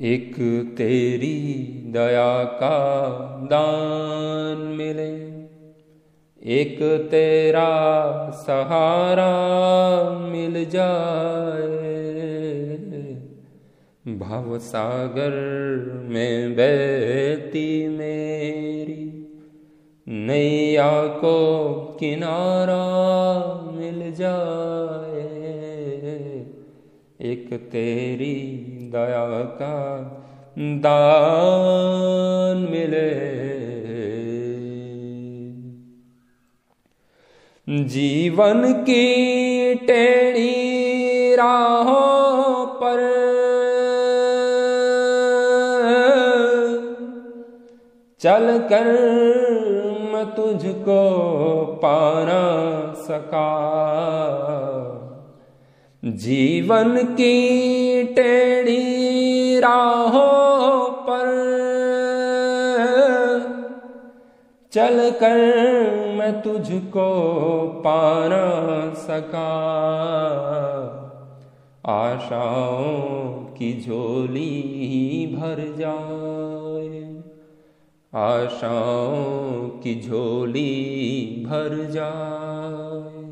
एक तेरी दया का दान मिले, एक तेरा सहारा मिल जाए। भव सागर में बहती मेरी, नैया को किनारा मिल जाए। एक तेरी दया का दान मिले। जीवन की टेढ़ी राहों पर चल कर मैं तुझको पाना सका। जीवन की टेढ़ी राहों पर चल कर मैं तुझको पाना सका। आशाओं की झोली भर जाए। आशाओं की झोली भर जाए।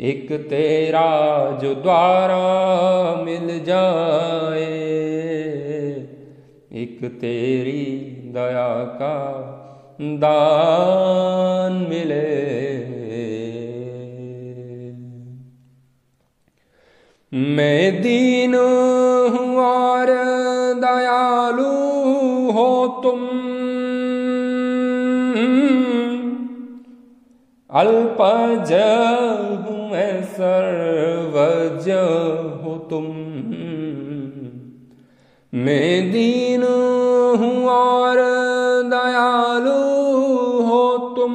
एक तेरा जो द्वारा मिल जाए। एक तेरी दया का दान मिले। मैं दीन हूँ और दयालु हो तुम। अल्पज हूँ मैं सर्वज हो तुम। मैं दीन हूँ और दयालु हो तुम।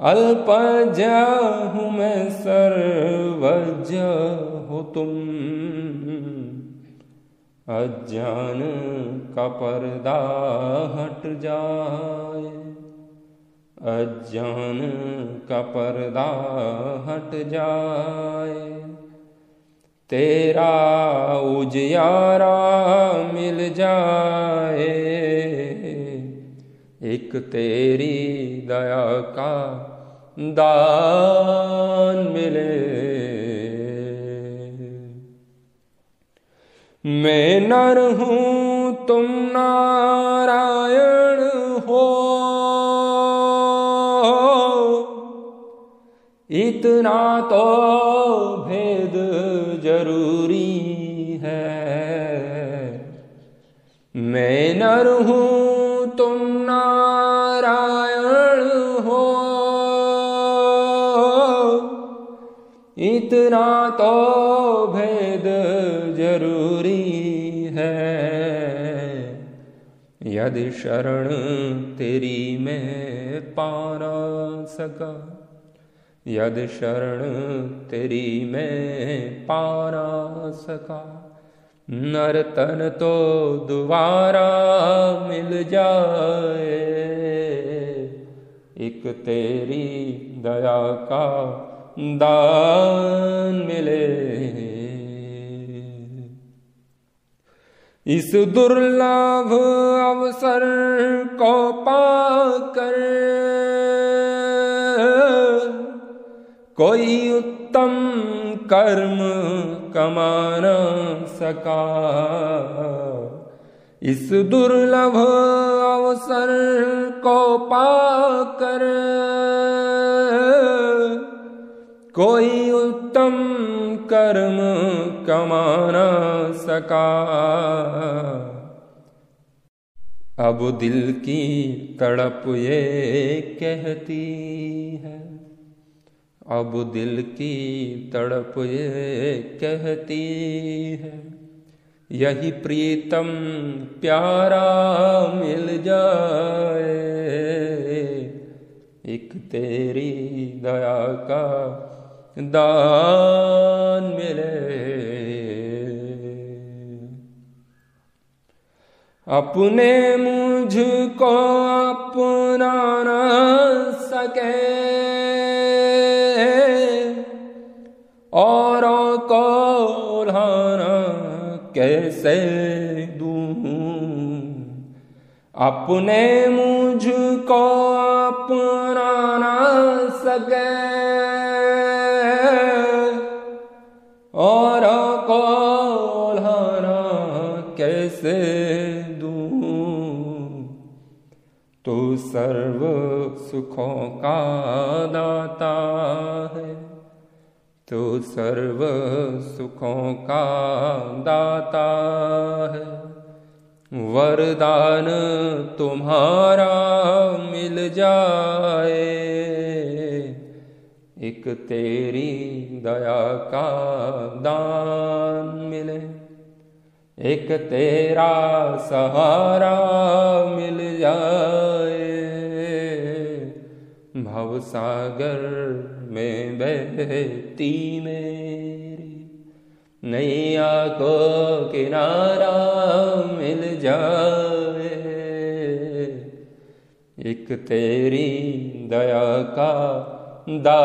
अल्पज हूँ मैं सर्वज हो तुम। अज्ञान का पर्दा हट जाए। अज्ञान का पर्दा हट जाए। तेरा उजियारा मिल जाए। एक तेरी दया का दान मिले। मैं नर हूँ, तुम नारायण इतना तो भेद ज़रूरी है। मैं नर हूँ तुम नारायण हो। इतना तो यदि शरण तेरी में पारा सका। यदि शरण तेरी में पारा सका। नर तन तो दोबारा मिल जाए। एक तेरी दया का दान मिले। इस दुर्लभ अवसर को पाकर कोई उत्तम कर्म कमाना सका। इस दुर्लभ अवसर को पाकर कोई उत्तम कर्म कमाना सका। अब दिल की तड़प ये कहती है। अब दिल की तड़प ये कहती है। यही प्रीतम प्यारा मिल जाए। एक तेरी दया का दान मिले। अपने मुझको अपना न सके। औरों को उल्हाना कैसे दूँ? अपने मुझको अपना ना सके। और को कैसे दूँ? तू सर्व सुखों का दाता है। तो सर्व सुखों का दाता है। वरदान तुम्हारा मिल जाए। एक तेरी दया का दान मिले, एक तेरा सहारा मिल जाए। भव सागर में बहती मेरी, नैया को किनारा मिल जाए। एक तेरी दया का दा